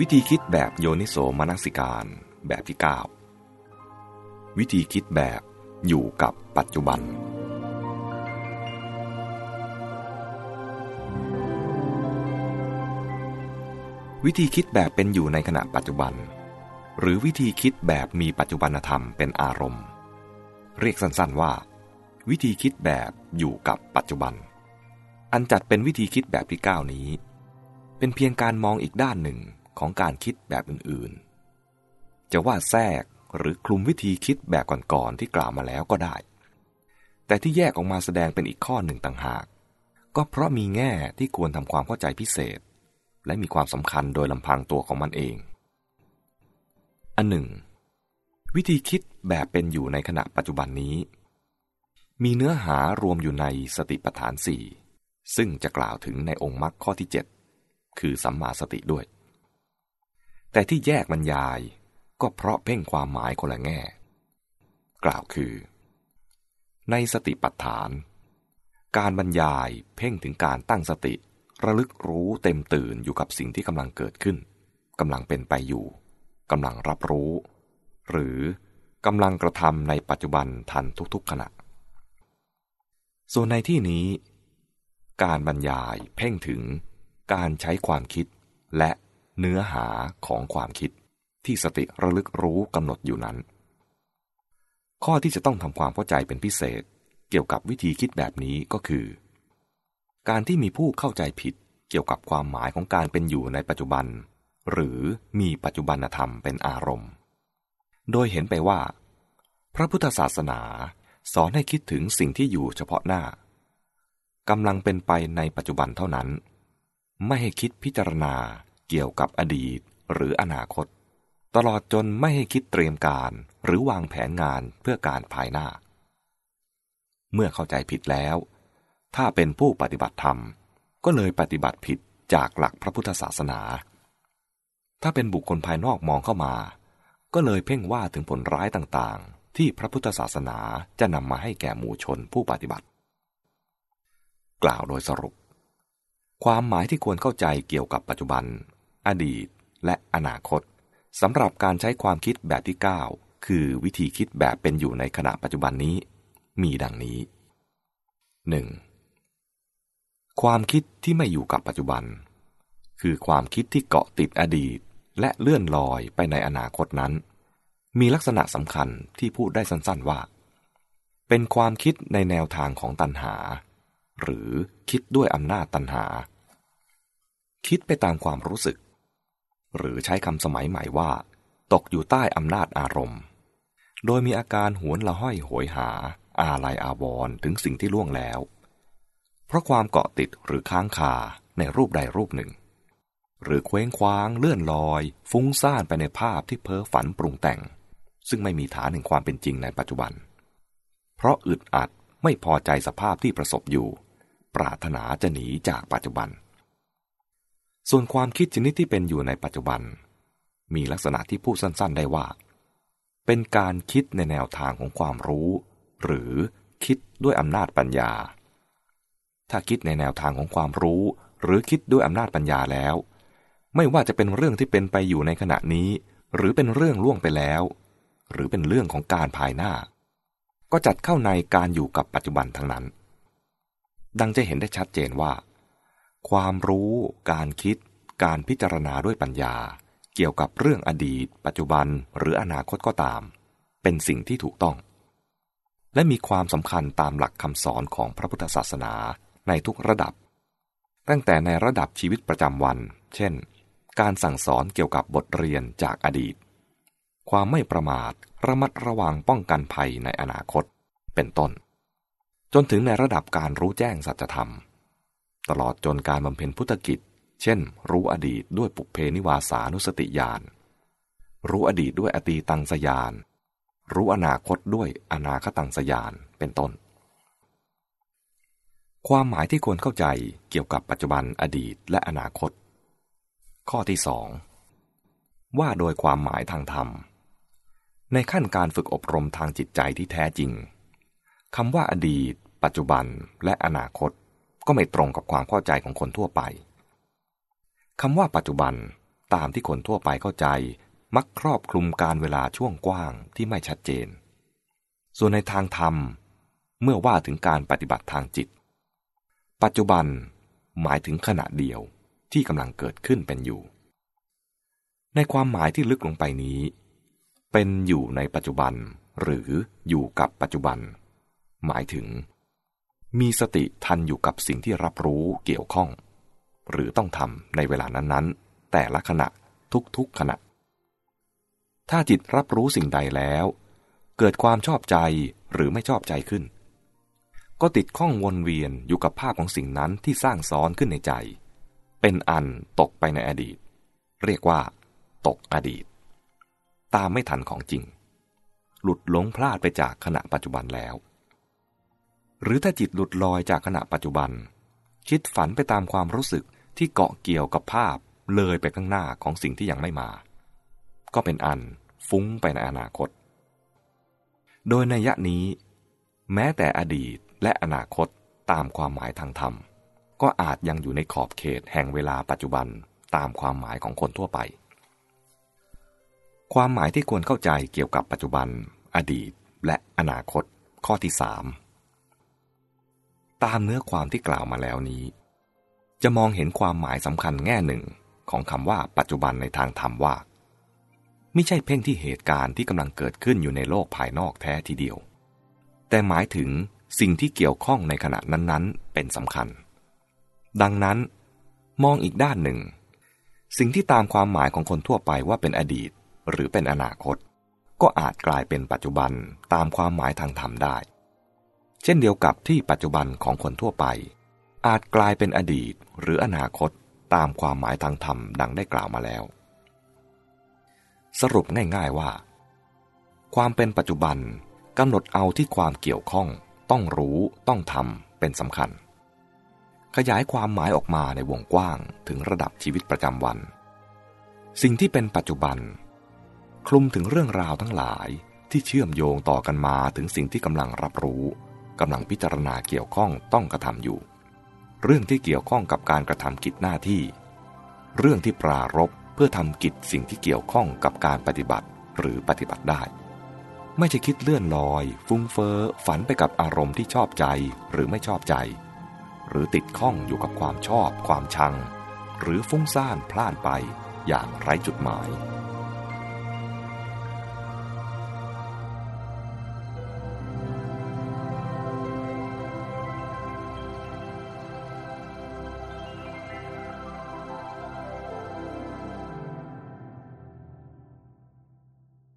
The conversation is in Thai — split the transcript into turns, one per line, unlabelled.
วิธีคิดแบบโยนิโสมนสิการแบบที่ 9 วิธีคิดแบบอยู่กับปัจจุบัน วิธีคิดแบบเป็นอยู่ในขณะปัจจุบัน หรือวิธีคิดแบบมีปัจจุบันธรรมเป็นอารมณ์ เรียกสั้นๆว่า วิธีคิดแบบอยู่กับปัจจุบัน อันจัดเป็นวิธีคิดแบบที่ 9 นี้ เป็นเพียงการมองอีกด้านหนึ่ง ของการคิดแบบอื่นๆ จะว่าแทรกหรือคลุมวิธีคิดแบบก่อนๆที่กล่าวมาแล้วก็ได้ แต่ที่แยกออกมาแสดงเป็นอีกข้อหนึ่งต่างหาก ก็เพราะมีแง่ที่ควรทำความเข้าใจพิเศษ และมีความสำคัญโดยลำพังตัวของมันเอง อันหนึ่ง วิธีคิดแบบเป็นอยู่ในขณะปัจจุบันนี้ มีเนื้อหารวมอยู่ในสติปัฏฐานสี่ซึ่งจะกล่าวถึงในองค์มรรคข้อที่ 7 คือสัมมาสติด้วย แต่ที่แยกบรรยายก็เพราะเพ่งความหมายคนละแง่ กล่าวคือ ในสติปัฏฐาน การบรรยายเพ่งถึงการตั้งสติ ระลึกรู้เต็มตื่นอยู่กับสิ่งที่กำลังเกิดขึ้นกำลังเป็นไปอยู่กำลังรับรู้ หรือกำลังกระทำในปัจจุบันทันทุกๆขณะ ส่วนในที่นี้ การบรรยายเพ่งถึงการใช้ความคิดและ เนื้อหาของความคิดที่สติระลึกรู้กำหนดอยู่นั้น ข้อที่จะต้องทำความเข้าใจเป็นพิเศษเกี่ยวกับวิธีคิดแบบนี้ก็คือ การที่มีผู้เข้าใจผิดเกี่ยวกับความหมายของการเป็นอยู่ในปัจจุบัน หรือมีปัจจุบันธรรมเป็นอารมณ์ โดยเห็นไปว่า พระพุทธศาสนาสอนให้คิดถึงสิ่งที่อยู่เฉพาะหน้ากำลังเป็นไปในปัจจุบันเท่านั้น ไม่ให้คิดพิจารณา เกี่ยวกับอดีตหรืออนาคต ตลอดจนไม่ให้คิดเตรียมการหรือวางแผนงานเพื่อการภายหน้า เมื่อเข้าใจผิดแล้ว ถ้าเป็นผู้ปฏิบัติธรรม ก็เลยปฏิบัติผิดจากหลักพระพุทธศาสนา ถ้าเป็นบุคคลภายนอกมองเข้ามา ก็เลยเพ่งว่าถึงผลร้ายต่างๆ ที่พระพุทธศาสนาจะนำมาให้แก่หมู่ชนผู้ปฏิบัติ กล่าวโดยสรุปความหมายที่ควรเข้าใจเกี่ยวกับปัจจุบัน อดีต และอนาคตสำหรับการใช้ความคิดแบบที่ 9 คือวิธีคิดแบบเป็นอยู่ในขณะปัจจุบันนี้ มีดังนี้ 1. ความคิดที่ไม่อยู่กับปัจจุบัน คือความคิดที่เกาะติดอดีต และเลื่อนลอยไปในอนาคตนั้น มีลักษณะสำคัญที่พูดได้สั้นๆว่า เป็นความคิดในแนวทางของตัณหา หรือคิดด้วยอำนาจตัณหา คิดไปตามความรู้สึก หรือใช้คำสมัยใหม่ว่า ตกอยู่ใต้อำนาจอารมณ์ โดยมีอาการหวนละห้อยโหยหา อาลัยอาวร์ถึงสิ่งที่ล่วงแล้ว เพราะความเกาะติดหรือค้างคาในรูปใดรูปหนึ่ง หรือเคว้งคว้างเลื่อนลอย ฟุ้งซ่านไปในภาพที่เพ้อฝันปรุงแต่ง ซึ่งไม่มีฐานแห่งความเป็นจริงในปัจจุบัน เพราะอึดอัดไม่พอใจสภาพที่ประสบอยู่ ปรารถนาจะหนีจากปัจจุบัน ส่วนความคิดชนิดที่เป็นอยู่ในปัจจุบัน มีลักษณะที่พูดสั้น ๆ ได้ว่า เป็นการคิดในแนวทางของความรู้ หรือคิดด้วยอำนาจปัญญา ถ้าคิดในแนวทางของความรู้ หรือคิดด้วยอำนาจปัญญาแล้ว ไม่ว่าจะเป็นเรื่องที่เป็นไปอยู่ในขณะนี้ หรือเป็นเรื่องล่วงไปแล้ว หรือเป็นเรื่องของการภายหน้า ก็จัดเข้าในการอยู่กับปัจจุบันทั้งนั้น ดังจะเห็นได้ชัดเจนว่า ความรู้ การคิด การพิจารณาด้วยปัญญา เกี่ยวกับเรื่องอดีต ปัจจุบันหรืออนาคตก็ตาม เป็นสิ่งที่ถูกต้อง และมีความสำคัญตามหลักคำสอนของพระพุทธศาสนาในทุกระดับ ตั้งแต่ในระดับชีวิตประจำวัน เช่น การสั่งสอนเกี่ยวกับบทเรียนจากอดีต ความไม่ประมาท ระมัดระวังป้องกันภัยในอนาคต เป็นต้น จนถึงในระดับการรู้แจ้งสัจธรรม ตลอดจนการบำเพ็ญพุทธกิจ เช่น รู้อดีตด้วยปุเพนิวาสานุสติญาณ รู้อดีตด้วยอตีตังสยาน รู้อนาคตด้วยอนาคตังสยาน เป็นต้น ความหมายที่ควรเข้าใจเกี่ยวกับปัจจุบันอดีตและอนาคต ข้อที่สองว่าโดยความหมายทางธรรม ในขั้นการฝึกอบรมทางจิตใจที่แท้จริงคำว่าอดีต ปัจจุบันและอนาคต ก็ไม่ตรงกับความเข้าใจของคนทั่วไปคำว่าปัจจุบันตามที่คนทั่วไปเข้าใจ มักครอบคลุมการเวลาช่วงกว้างที่ไม่ชัดเจน ส่วนในทางธรรม เมื่อว่าถึงการปฏิบัติทางจิต ปัจจุบันหมายถึงขณะเดียวที่กำลังเกิดขึ้นเป็นอยู่ ในความหมายที่ลึกลงไปนี้ เป็นอยู่ในปัจจุบันหรืออยู่กับปัจจุบัน หมายถึง มีสติทันอยู่กับสิ่งที่รับรู้เกี่ยวข้อง หรือต้องทำในเวลานั้นๆ แต่ละขณะทุกๆขณะ ถ้าจิตรับรู้สิ่งใดแล้ว เกิดความชอบใจหรือไม่ชอบใจขึ้น ก็ติดข้องวนเวียนอยู่กับภาพของสิ่งนั้นที่สร้างซ้อนขึ้นในใจ เป็นอันตกไปในอดีต เรียกว่า ตกอดีต ตามไม่ทันของจริง หลุดหลงพลาดไปจากขณะปัจจุบันแล้ว หรือถ้าจิตหลุดลอยจากขณะปัจจุบัน คิดฝันไปตามความรู้สึกที่เกาะเกี่ยวกับภาพเลยไปข้างหน้าของสิ่งที่ยังไม่มา ก็เป็นอันฟุ้งไปในอนาคต โดยในยะนี้ แม้แต่อดีตและอนาคตตามความหมายทางธรรม ก็อาจยังอยู่ในขอบเขตแห่งเวลาปัจจุบันตามความหมายของคนทั่วไป ความหมายที่ควรเข้าใจเกี่ยวกับปัจจุบัน อดีตและอนาคต ข้อที่สาม ตามเนื้อความที่กล่าวมาแล้วนี้ จะมองเห็นความหมายสำคัญแง่หนึ่งของคำว่าปัจจุบันในทางธรรมว่า ไม่ใช่เพ่งที่เหตุการณ์ที่กำลังเกิดขึ้นอยู่ในโลกภายนอกแท้ทีเดียว แต่หมายถึงสิ่งที่เกี่ยวข้องในขณะนั้นๆ เป็นสำคัญ ดังนั้น มองอีกด้านหนึ่ง สิ่งที่ตามความหมายของคนทั่วไปว่าเป็นอดีต หรือเป็นอนาคต ก็อาจกลายเป็นปัจจุบันตามความหมายทางธรรมได้ เช่นเดียวกับที่ปัจจุบันของคนทั่วไป อาจกลายเป็นอดีตหรืออนาคตตามความหมายทางธรรมดังได้กล่าวมาแล้ว สรุปง่ายๆว่า ความเป็นปัจจุบันกำหนดเอาที่ความเกี่ยวข้อง ต้องรู้ต้องทำเป็นสำคัญ ขยายความหมายออกมาในวงกว้างถึงระดับชีวิตประจำวัน สิ่งที่เป็นปัจจุบัน คลุมถึงเรื่องราวทั้งหลายที่เชื่อมโยงต่อกันมาถึงสิ่งที่กำลังรับรู้ กำลังพิจารณาเกี่ยวข้องต้องกระทำอยู่ เรื่องที่เกี่ยวข้องกับการกระทำกิจหน้าที่ เรื่องที่ปรารบเพื่อทำกิจสิ่งที่เกี่ยวข้องกับการปฏิบัติหรือปฏิบัติได้ ไม่ใช่คิดเลื่อนลอย ฟุ้งเฟอ้อฝันไปกับอารมณ์ที่ชอบใจหรือไม่ชอบใจ หรือติดข้องอยู่กับความชอบ ความชัง หรือฟุ้งซ่านพลานไปอย่างไร้จุดหมาย